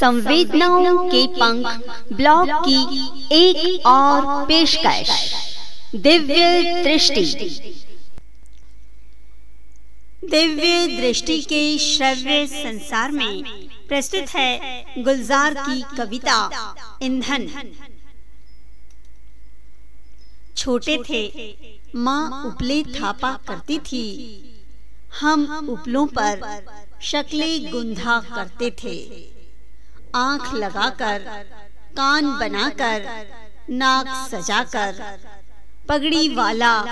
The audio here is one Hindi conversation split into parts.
संवेदनाओं के पंख ब्लॉग की एक और पेशकश। दिव्य दृष्टि। दिव्य दृष्टि के श्रव्य संसार में प्रस्तुत है गुलजार की कविता ईंधन छोटे थे, माँ उपले थापा करती थी। हम उपलों पर शक्लें गुंधा करते थे। आँख लगाकर, कान बनाकर, नाक सजाकर, पगड़ी वाला,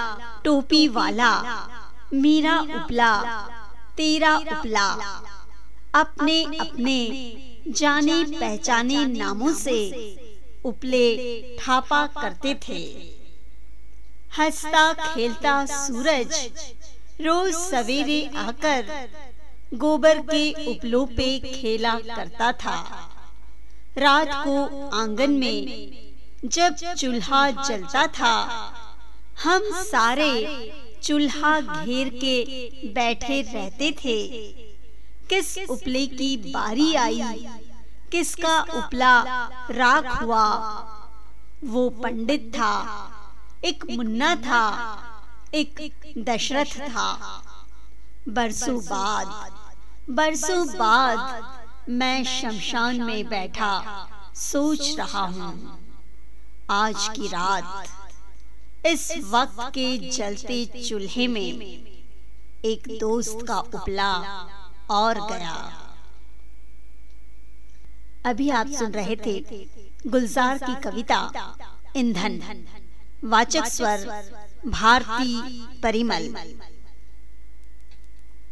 टोपी वाला, मेरा उपला, तेरा उपला, अपने अपने, जाने पहचाने नामों से उपले ठापा करते थे। हंसता खेलता सूरज, रोज सवेरे आकर गोबर के उपलों पे खेला करता था। रात को आँगन में जब चूल्हा जलता था, हम सारे चूल्हा घेर के बैठे रहते थे। किस उपले की बारी आई, किसका उपला राख हुआ, वो पंडित था, एक मुन्ना था, एक दशरथ था। बरसों बाद बरसों बाद मैं शमशान में बैठा सोच रहा हूँ। आज की रात, इस वक्त के जलते चूल्हे में एक दोस्त का उपला और गया। अभी आप सुन रहे थे गुलजार की कविता ईंधन वाचक स्वर भारती परिमल।